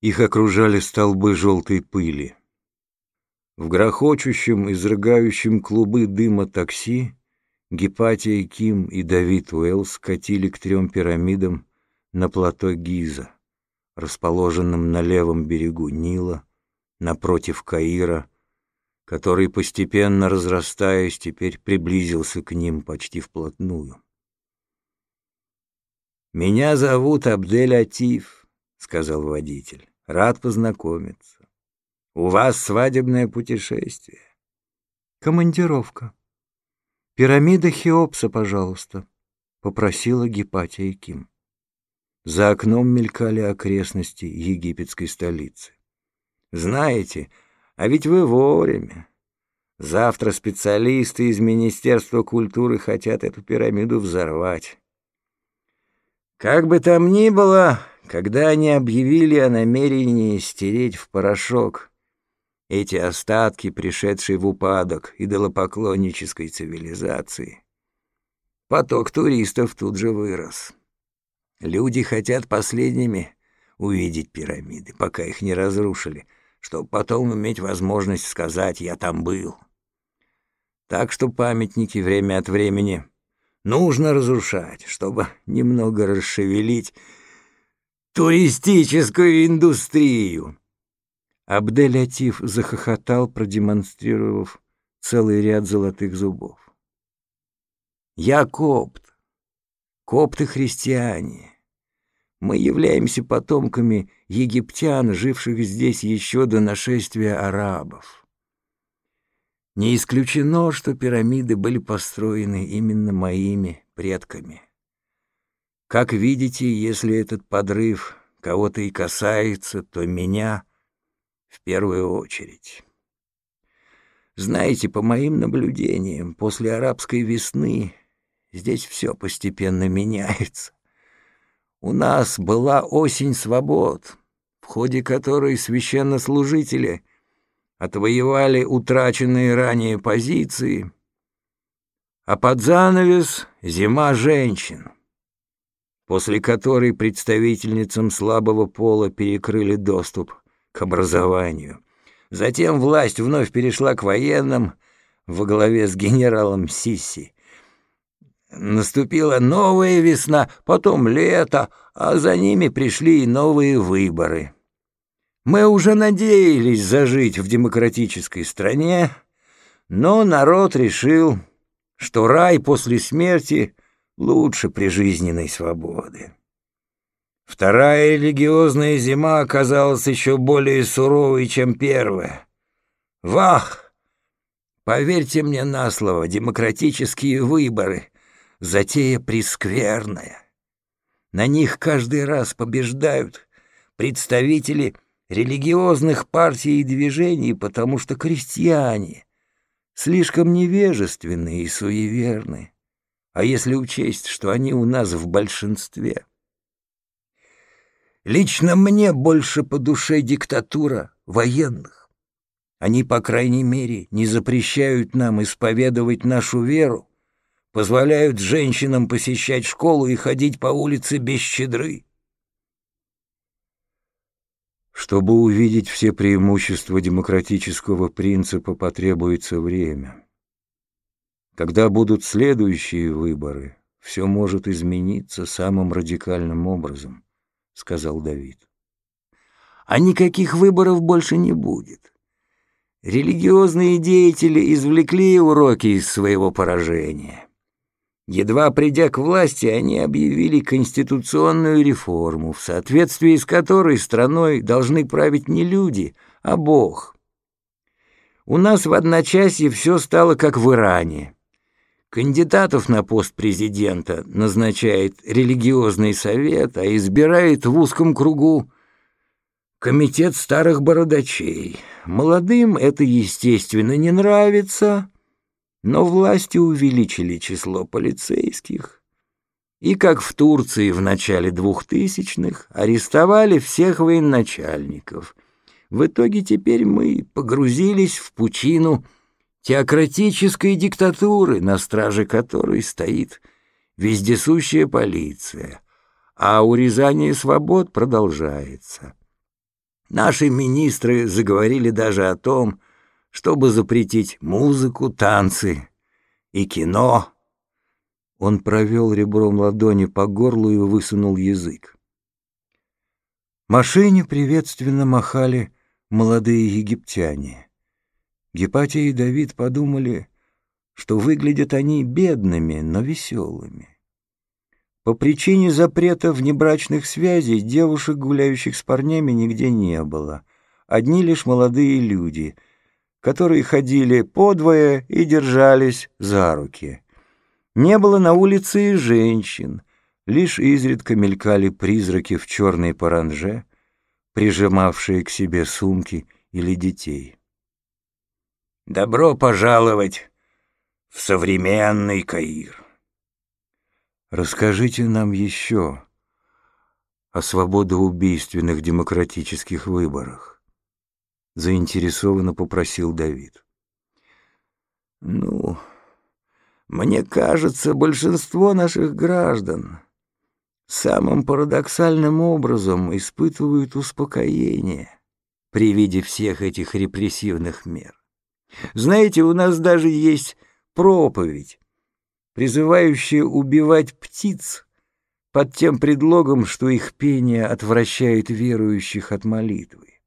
Их окружали столбы желтой пыли. В грохочущем, изрыгающем клубы дыма такси Гепатия Ким и Давид Уэллс катили к трем пирамидам на плато Гиза, расположенном на левом берегу Нила, напротив Каира, который, постепенно разрастаясь, теперь приблизился к ним почти вплотную. «Меня зовут Абдель Атиф», — сказал водитель. «Рад познакомиться. У вас свадебное путешествие. Командировка. Пирамида Хеопса, пожалуйста, попросила Гепатия Ким. За окном мелькали окрестности египетской столицы. Знаете, а ведь вы вовремя. Завтра специалисты из Министерства культуры хотят эту пирамиду взорвать. Как бы там ни было, когда они объявили о намерении стереть в порошок эти остатки, пришедшие в упадок идолопоклоннической цивилизации. Поток туристов тут же вырос. Люди хотят последними увидеть пирамиды, пока их не разрушили, чтобы потом иметь возможность сказать «я там был». Так что памятники время от времени нужно разрушать, чтобы немного расшевелить туристическую индустрию. Абдель-Атиф захохотал, продемонстрировав целый ряд золотых зубов. «Я копт. Копты-христиане. Мы являемся потомками египтян, живших здесь еще до нашествия арабов. Не исключено, что пирамиды были построены именно моими предками. Как видите, если этот подрыв кого-то и касается, то меня — в первую очередь. Знаете, по моим наблюдениям, после арабской весны здесь все постепенно меняется. У нас была осень свобод, в ходе которой священнослужители отвоевали утраченные ранее позиции, а под занавес — зима женщин, после которой представительницам слабого пола перекрыли доступ к образованию. Затем власть вновь перешла к военным во главе с генералом Сисси. Наступила новая весна, потом лето, а за ними пришли и новые выборы. Мы уже надеялись зажить в демократической стране, но народ решил, что рай после смерти лучше прижизненной свободы. Вторая религиозная зима оказалась еще более суровой, чем первая. Вах! Поверьте мне на слово, демократические выборы — затея прескверная. На них каждый раз побеждают представители религиозных партий и движений, потому что крестьяне слишком невежественны и суеверны. А если учесть, что они у нас в большинстве — Лично мне больше по душе диктатура военных. Они, по крайней мере, не запрещают нам исповедовать нашу веру, позволяют женщинам посещать школу и ходить по улице без щедры. Чтобы увидеть все преимущества демократического принципа, потребуется время. Когда будут следующие выборы, все может измениться самым радикальным образом — сказал Давид. А никаких выборов больше не будет. Религиозные деятели извлекли уроки из своего поражения. Едва придя к власти, они объявили конституционную реформу, в соответствии с которой страной должны править не люди, а Бог. У нас в одночасье все стало как в Иране. Кандидатов на пост президента назначает религиозный совет, а избирает в узком кругу комитет старых бородачей. Молодым это, естественно, не нравится, но власти увеличили число полицейских. И, как в Турции в начале двухтысячных, арестовали всех военачальников. В итоге теперь мы погрузились в пучину теократической диктатуры, на страже которой стоит вездесущая полиция, а урезание свобод продолжается. Наши министры заговорили даже о том, чтобы запретить музыку, танцы и кино. Он провел ребром ладони по горлу и высунул язык. Машине приветственно махали молодые египтяне. Гепатия и Давид подумали, что выглядят они бедными, но веселыми. По причине запрета внебрачных связей девушек, гуляющих с парнями, нигде не было. Одни лишь молодые люди, которые ходили подвое и держались за руки. Не было на улице и женщин, лишь изредка мелькали призраки в черной паранже, прижимавшие к себе сумки или детей. «Добро пожаловать в современный Каир!» Расскажите нам еще о свободоубийственных демократических выборах. Заинтересованно попросил Давид. Ну, мне кажется, большинство наших граждан самым парадоксальным образом испытывают успокоение при виде всех этих репрессивных мер. Знаете, у нас даже есть проповедь, призывающие убивать птиц под тем предлогом, что их пение отвращает верующих от молитвы.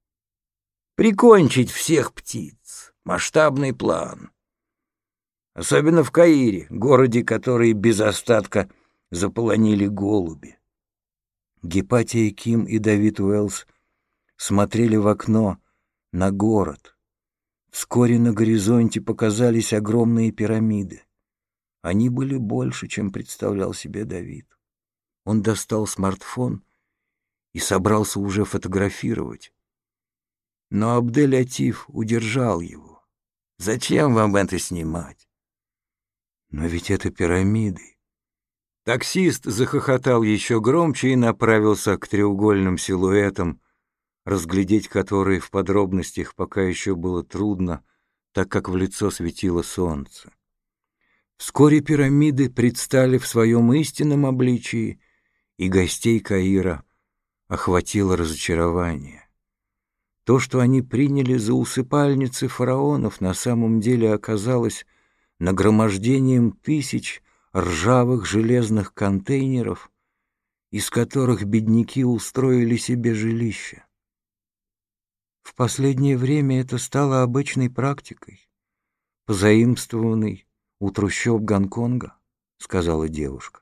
Прикончить всех птиц — масштабный план. Особенно в Каире, городе, который без остатка заполонили голуби. Гепатия Ким и Давид Уэллс смотрели в окно на город. Вскоре на горизонте показались огромные пирамиды. Они были больше, чем представлял себе Давид. Он достал смартфон и собрался уже фотографировать. Но Абдель-Атиф удержал его. «Зачем вам это снимать?» «Но ведь это пирамиды». Таксист захохотал еще громче и направился к треугольным силуэтам, разглядеть которые в подробностях пока еще было трудно, так как в лицо светило солнце. Вскоре пирамиды предстали в своем истинном обличии, и гостей Каира охватило разочарование. То, что они приняли за усыпальницы фараонов, на самом деле оказалось нагромождением тысяч ржавых железных контейнеров, из которых бедняки устроили себе жилище. В последнее время это стало обычной практикой, позаимствованной у трущоб Гонконга», — сказала девушка.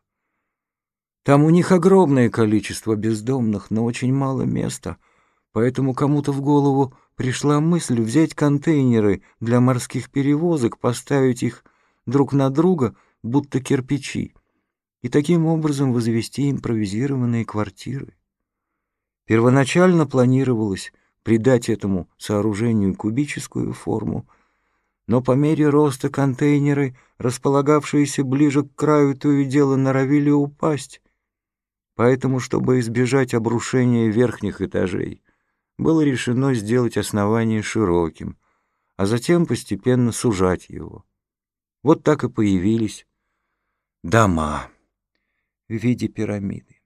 «Там у них огромное количество бездомных, но очень мало места, поэтому кому-то в голову пришла мысль взять контейнеры для морских перевозок, поставить их друг на друга, будто кирпичи, и таким образом возвести импровизированные квартиры. Первоначально планировалось придать этому сооружению кубическую форму — но по мере роста контейнеры, располагавшиеся ближе к краю, то и дело норовили упасть. Поэтому, чтобы избежать обрушения верхних этажей, было решено сделать основание широким, а затем постепенно сужать его. Вот так и появились дома в виде пирамиды.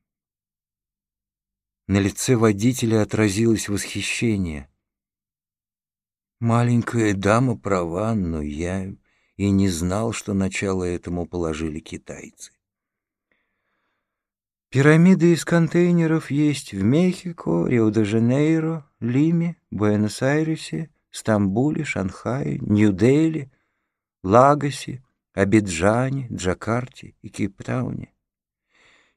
На лице водителя отразилось восхищение — Маленькая дама права, но я и не знал, что начало этому положили китайцы. Пирамиды из контейнеров есть в Мехико, Рио-де-Жанейро, Лиме, Буэнос-Айресе, Стамбуле, Шанхае, Нью-Дели, Лагосе, Абиджане, Джакарте и Кейптауне.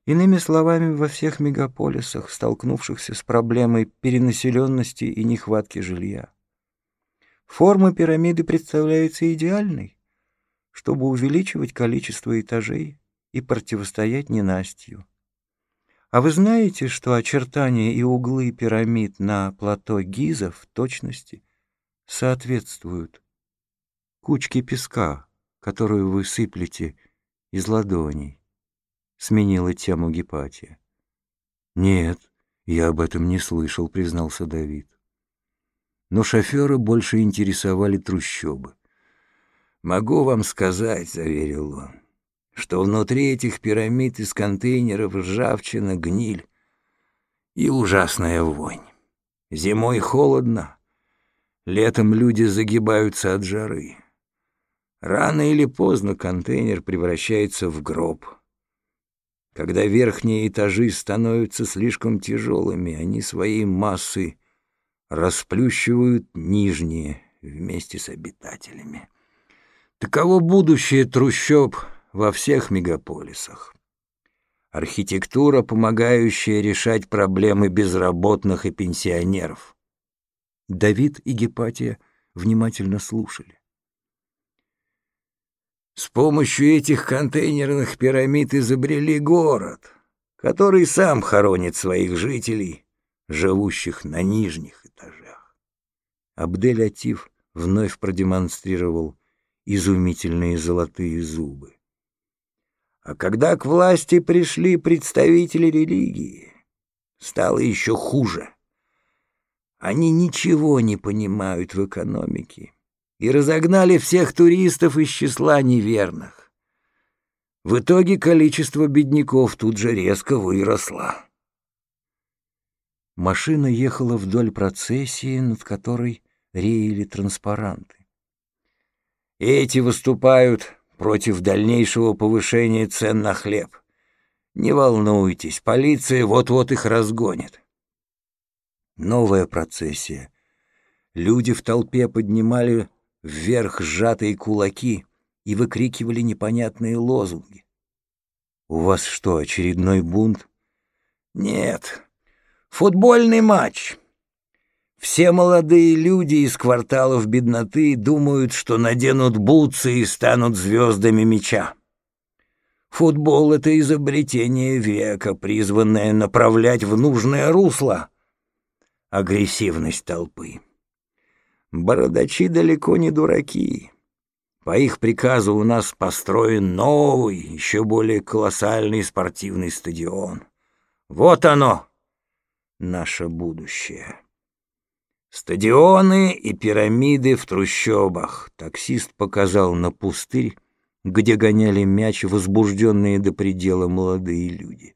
Иными словами, во всех мегаполисах, столкнувшихся с проблемой перенаселенности и нехватки жилья. Форма пирамиды представляется идеальной, чтобы увеличивать количество этажей и противостоять ненастью. А вы знаете, что очертания и углы пирамид на плато Гиза в точности соответствуют кучке песка, которую вы сыплете из ладоней? Сменила тему Гепатия. Нет, я об этом не слышал, признался Давид но шофера больше интересовали трущобы. «Могу вам сказать», — заверил он, — «что внутри этих пирамид из контейнеров ржавчина, гниль и ужасная вонь. Зимой холодно, летом люди загибаются от жары. Рано или поздно контейнер превращается в гроб. Когда верхние этажи становятся слишком тяжелыми, они своей массой расплющивают нижние вместе с обитателями. Таково будущее трущоб во всех мегаполисах. Архитектура, помогающая решать проблемы безработных и пенсионеров. Давид и Гепатия внимательно слушали. С помощью этих контейнерных пирамид изобрели город, который сам хоронит своих жителей, живущих на нижних этажах. Абдель-Атиф вновь продемонстрировал изумительные золотые зубы. А когда к власти пришли представители религии, стало еще хуже. Они ничего не понимают в экономике и разогнали всех туристов из числа неверных. В итоге количество бедняков тут же резко выросло. Машина ехала вдоль процессии, над которой реяли транспаранты. Эти выступают против дальнейшего повышения цен на хлеб. Не волнуйтесь, полиция вот-вот их разгонит. Новая процессия. Люди в толпе поднимали вверх сжатые кулаки и выкрикивали непонятные лозунги. «У вас что, очередной бунт?» «Нет. Футбольный матч. Все молодые люди из кварталов бедноты думают, что наденут бутсы и станут звездами меча. Футбол — это изобретение века, призванное направлять в нужное русло агрессивность толпы. Бородачи далеко не дураки. По их приказу у нас построен новый, еще более колоссальный спортивный стадион. Вот оно, наше будущее. Стадионы и пирамиды в трущобах. Таксист показал на пустырь, где гоняли мяч возбужденные до предела молодые люди.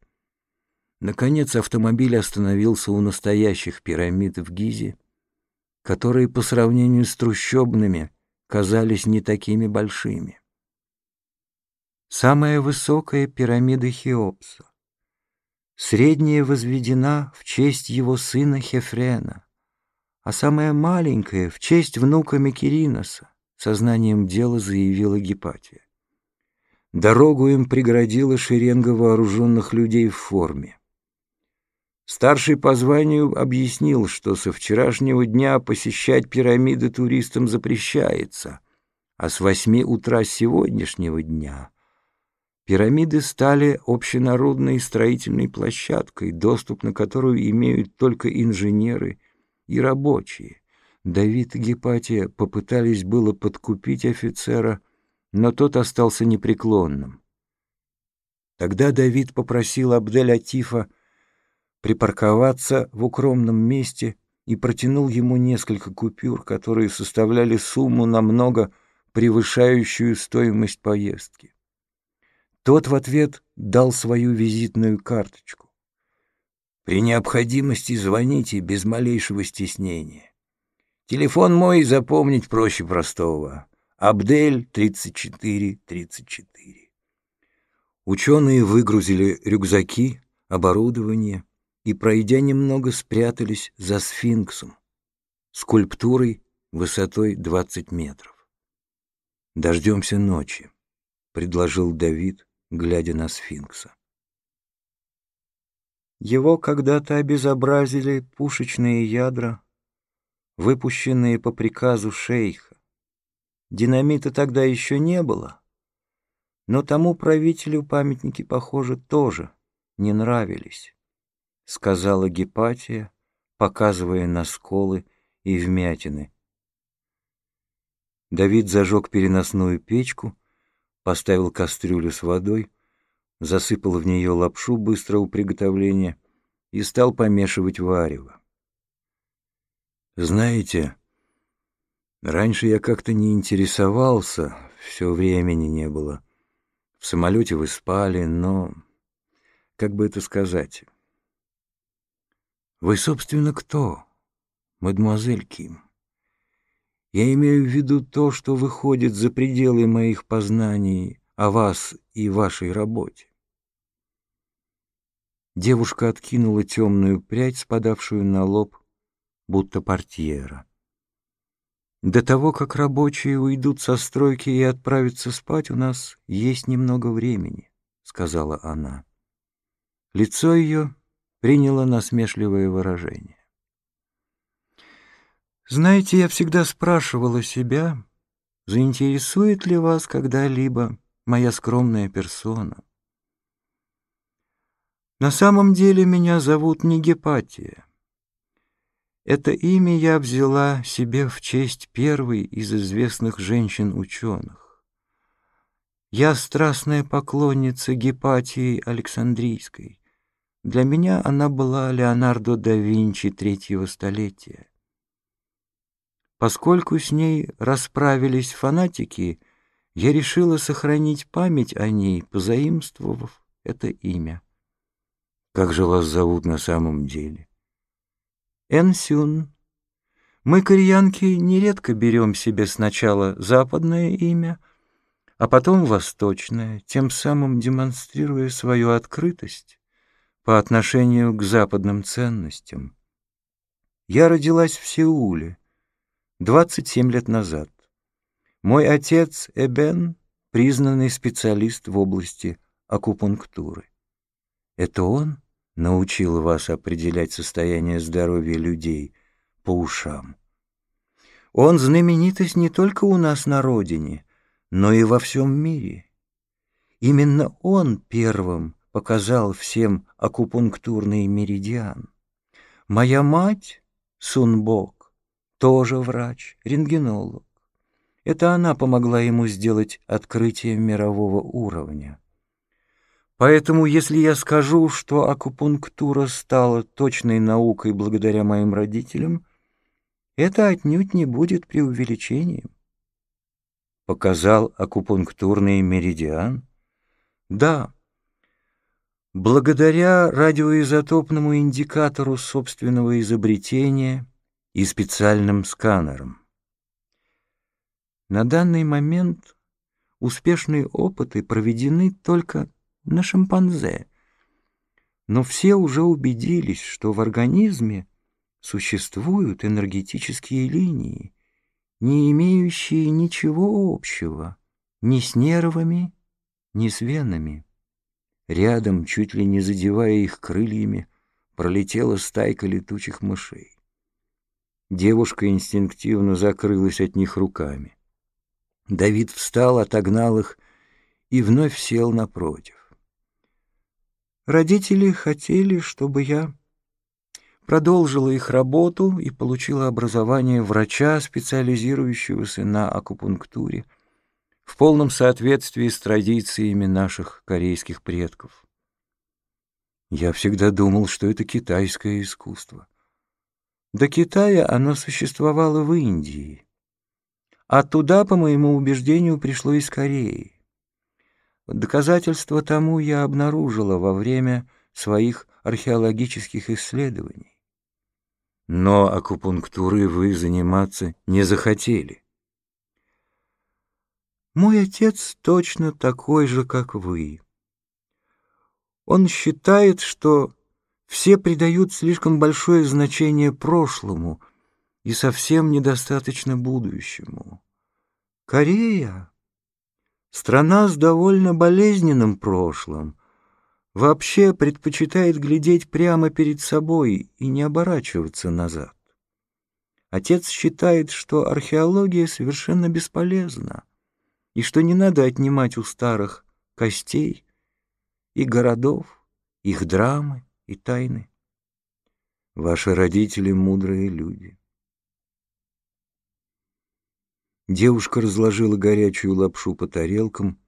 Наконец автомобиль остановился у настоящих пирамид в Гизе, которые по сравнению с трущобными казались не такими большими. Самая высокая пирамида Хеопса. Средняя возведена в честь его сына Хефрена, а самая маленькая — в честь внука Микериноса, сознанием дела заявила Гепатия. Дорогу им преградила шеренга вооруженных людей в форме. Старший по званию объяснил, что со вчерашнего дня посещать пирамиды туристам запрещается, а с восьми утра сегодняшнего дня пирамиды стали общенародной строительной площадкой, доступ на которую имеют только инженеры и рабочие. Давид и Гепатия попытались было подкупить офицера, но тот остался непреклонным. Тогда Давид попросил Абдель-Атифа припарковаться в укромном месте и протянул ему несколько купюр, которые составляли сумму намного превышающую стоимость поездки. Тот в ответ дал свою визитную карточку. При необходимости звоните без малейшего стеснения. Телефон мой запомнить проще простого. Абдель 3434. Ученые выгрузили рюкзаки, оборудование и, пройдя немного, спрятались за сфинксом, скульптурой высотой 20 метров. «Дождемся ночи», — предложил Давид, глядя на сфинкса. Его когда-то обезобразили пушечные ядра, выпущенные по приказу шейха. Динамита тогда еще не было, но тому правителю памятники, похоже, тоже не нравились, — сказала Гепатия, показывая на сколы и вмятины. Давид зажег переносную печку, поставил кастрюлю с водой, засыпал в нее лапшу быстрого приготовления и стал помешивать варево. Знаете, раньше я как-то не интересовался, все времени не было. В самолете вы спали, но... Как бы это сказать? Вы, собственно, кто? мадемуазель Ким. Я имею в виду то, что выходит за пределы моих познаний о вас и вашей работе. Девушка откинула темную прядь, спадавшую на лоб, будто портьера. До того, как рабочие уйдут со стройки и отправятся спать, у нас есть немного времени, — сказала она. Лицо ее приняло насмешливое выражение. Знаете, я всегда спрашивала себя, заинтересует ли вас когда-либо моя скромная персона. На самом деле меня зовут не Гепатия. Это имя я взяла себе в честь первой из известных женщин-ученых. Я страстная поклонница Гепатии Александрийской. Для меня она была Леонардо да Винчи третьего столетия. Поскольку с ней расправились фанатики, я решила сохранить память о ней, позаимствовав это имя. Как же вас зовут на самом деле? Энсюн. Мы, кореянки, нередко берем себе сначала западное имя, а потом восточное, тем самым демонстрируя свою открытость по отношению к западным ценностям. Я родилась в Сеуле 27 лет назад. Мой отец Эбен — признанный специалист в области акупунктуры. Это он научил вас определять состояние здоровья людей по ушам. Он знаменитость не только у нас на родине, но и во всем мире. Именно он первым показал всем акупунктурный меридиан. Моя мать, Сунбок, тоже врач, рентгенолог. Это она помогла ему сделать открытие мирового уровня. Поэтому, если я скажу, что акупунктура стала точной наукой благодаря моим родителям, это отнюдь не будет преувеличением. Показал акупунктурный меридиан? Да. Благодаря радиоизотопному индикатору собственного изобретения и специальным сканерам. На данный момент успешные опыты проведены только на шимпанзе. Но все уже убедились, что в организме существуют энергетические линии, не имеющие ничего общего ни с нервами, ни с венами. Рядом, чуть ли не задевая их крыльями, пролетела стайка летучих мышей. Девушка инстинктивно закрылась от них руками. Давид встал, отогнал их и вновь сел напротив. Родители хотели, чтобы я продолжила их работу и получила образование врача, специализирующегося на акупунктуре, в полном соответствии с традициями наших корейских предков. Я всегда думал, что это китайское искусство. До Китая оно существовало в Индии, а туда, по моему убеждению, пришло из Кореи. Доказательства тому я обнаружила во время своих археологических исследований. Но акупунктурой вы заниматься не захотели. Мой отец точно такой же, как вы. Он считает, что все придают слишком большое значение прошлому и совсем недостаточно будущему. Корея Страна с довольно болезненным прошлым вообще предпочитает глядеть прямо перед собой и не оборачиваться назад. Отец считает, что археология совершенно бесполезна и что не надо отнимать у старых костей и городов, их драмы и тайны. Ваши родители — мудрые люди. Девушка разложила горячую лапшу по тарелкам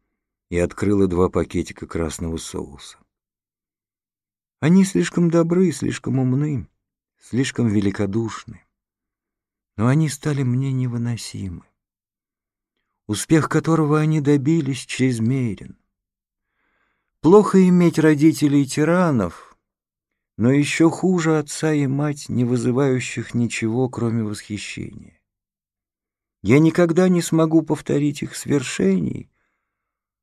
и открыла два пакетика красного соуса. Они слишком добры, слишком умны, слишком великодушны. Но они стали мне невыносимы. Успех которого они добились чрезмерен. Плохо иметь родителей-тиранов, но еще хуже отца и мать, не вызывающих ничего, кроме восхищения. Я никогда не смогу повторить их свершений,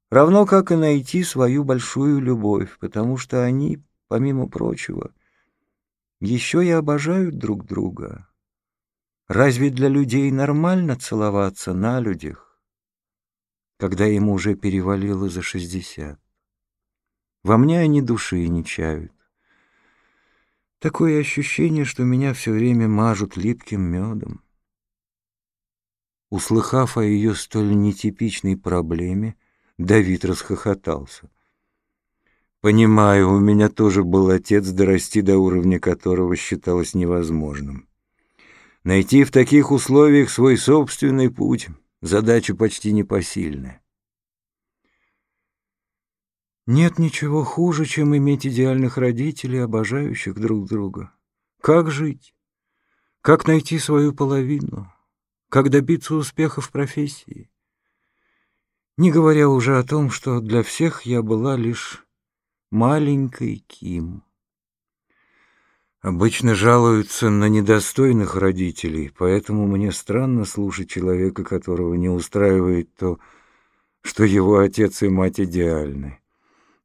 равно как и найти свою большую любовь, потому что они, помимо прочего, еще и обожают друг друга. Разве для людей нормально целоваться на людях, когда ему уже перевалило за шестьдесят? Во мне они души не чают. Такое ощущение, что меня все время мажут липким медом. Услыхав о ее столь нетипичной проблеме, Давид расхохотался. «Понимаю, у меня тоже был отец, дорасти до уровня которого считалось невозможным. Найти в таких условиях свой собственный путь — задача почти непосильная. Нет ничего хуже, чем иметь идеальных родителей, обожающих друг друга. Как жить? Как найти свою половину? Как добиться успеха в профессии? Не говоря уже о том, что для всех я была лишь маленькой Ким. Обычно жалуются на недостойных родителей, поэтому мне странно слушать человека, которого не устраивает то, что его отец и мать идеальны.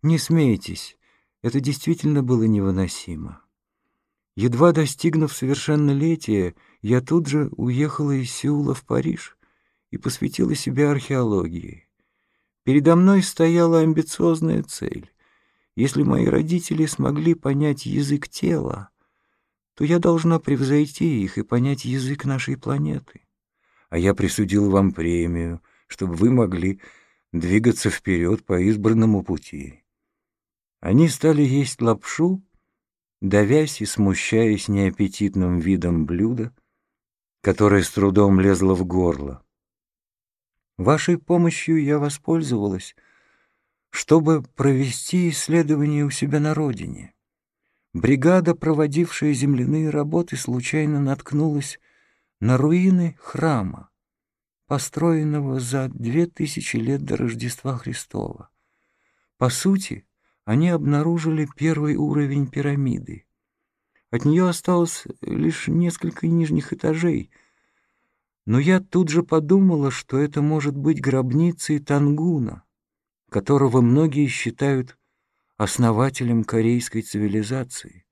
Не смейтесь, это действительно было невыносимо. Едва достигнув совершеннолетия, я тут же уехала из Сеула в Париж и посвятила себя археологии. Передо мной стояла амбициозная цель. Если мои родители смогли понять язык тела, то я должна превзойти их и понять язык нашей планеты. А я присудил вам премию, чтобы вы могли двигаться вперед по избранному пути. Они стали есть лапшу, давясь и смущаясь неаппетитным видом блюда, которое с трудом лезло в горло. Вашей помощью я воспользовалась, чтобы провести исследование у себя на родине. Бригада, проводившая земляные работы, случайно наткнулась на руины храма, построенного за две тысячи лет до Рождества Христова. По сути, они обнаружили первый уровень пирамиды. От нее осталось лишь несколько нижних этажей, но я тут же подумала, что это может быть гробницей Тангуна, которого многие считают основателем корейской цивилизации.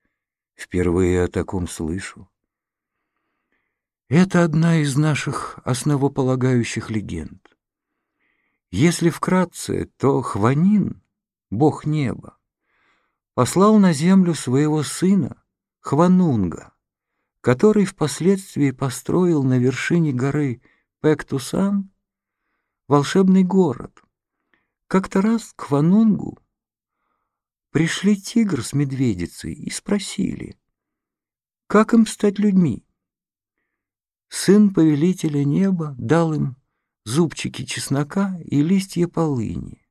Впервые о таком слышу. Это одна из наших основополагающих легенд. Если вкратце, то Хванин — бог неба, послал на землю своего сына Хванунга, который впоследствии построил на вершине горы Пектусан волшебный город. Как-то раз к Хванунгу пришли тигр с медведицей и спросили, как им стать людьми. Сын повелителя неба дал им зубчики чеснока и листья полыни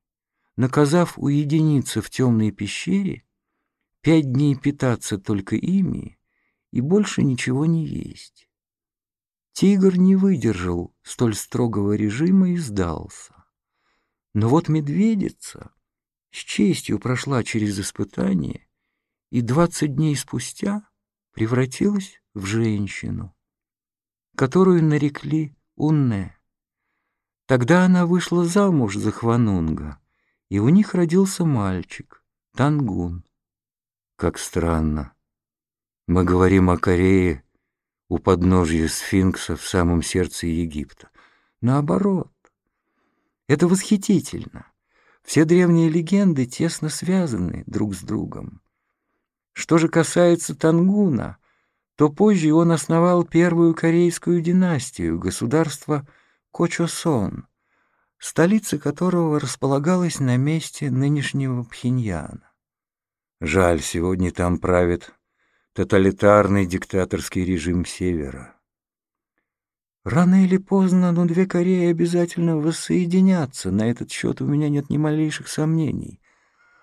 наказав уединиться в темной пещере, пять дней питаться только ими и больше ничего не есть. Тигр не выдержал столь строгого режима и сдался. Но вот медведица с честью прошла через испытание и двадцать дней спустя превратилась в женщину, которую нарекли Унне. Тогда она вышла замуж за Хванунга — и у них родился мальчик, Тангун. Как странно. Мы говорим о Корее у подножья сфинкса в самом сердце Египта. Наоборот. Это восхитительно. Все древние легенды тесно связаны друг с другом. Что же касается Тангуна, то позже он основал первую корейскую династию, государство Кочосон — столица которого располагалась на месте нынешнего Пхеньяна. Жаль, сегодня там правит тоталитарный диктаторский режим Севера. Рано или поздно, но две Кореи обязательно воссоединятся, на этот счет у меня нет ни малейших сомнений.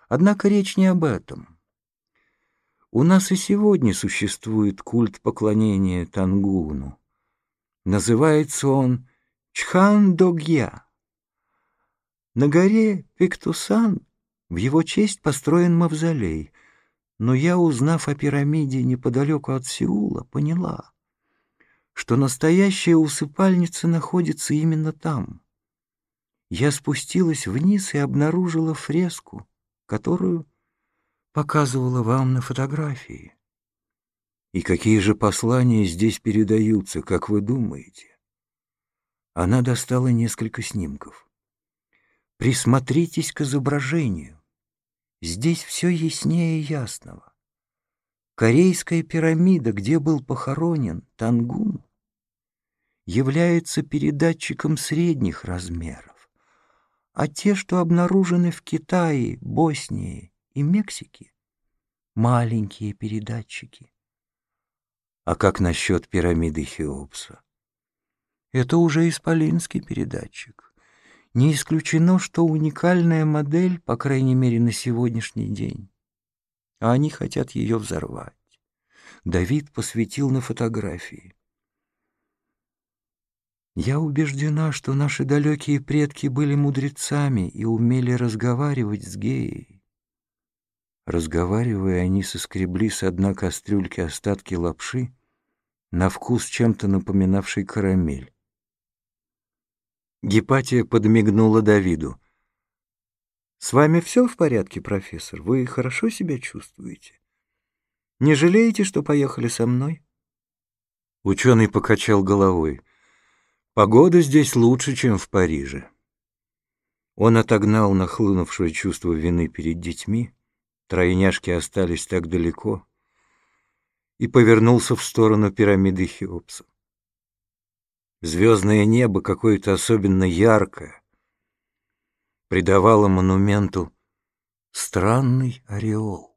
Однако речь не об этом. У нас и сегодня существует культ поклонения Тангуну. Называется он Чхан-Догья. На горе Пиктусан в его честь построен мавзолей, Но я, узнав о пирамиде неподалеку от Сеула, поняла, что настоящая усыпальница находится именно там. Я спустилась вниз и обнаружила фреску, которую показывала вам на фотографии. И какие же послания здесь передаются, как вы думаете? Она достала несколько снимков. Присмотритесь к изображению. Здесь все яснее ясного. Корейская пирамида, где был похоронен Тангун, является передатчиком средних размеров, а те, что обнаружены в Китае, Боснии и Мексике, маленькие передатчики. А как насчет пирамиды Хеопса? Это уже исполинский передатчик. Не исключено, что уникальная модель, по крайней мере, на сегодняшний день. А они хотят ее взорвать. Давид посветил на фотографии. Я убеждена, что наши далекие предки были мудрецами и умели разговаривать с геей. Разговаривая, они соскребли с дна кастрюльки остатки лапши, на вкус чем-то напоминавший карамель. Гепатия подмигнула Давиду. «С вами все в порядке, профессор? Вы хорошо себя чувствуете? Не жалеете, что поехали со мной?» Ученый покачал головой. Погода здесь лучше, чем в Париже. Он отогнал нахлынувшее чувство вины перед детьми, тройняшки остались так далеко, и повернулся в сторону пирамиды Хеопса. Звездное небо какое-то особенно яркое придавало монументу странный ореол.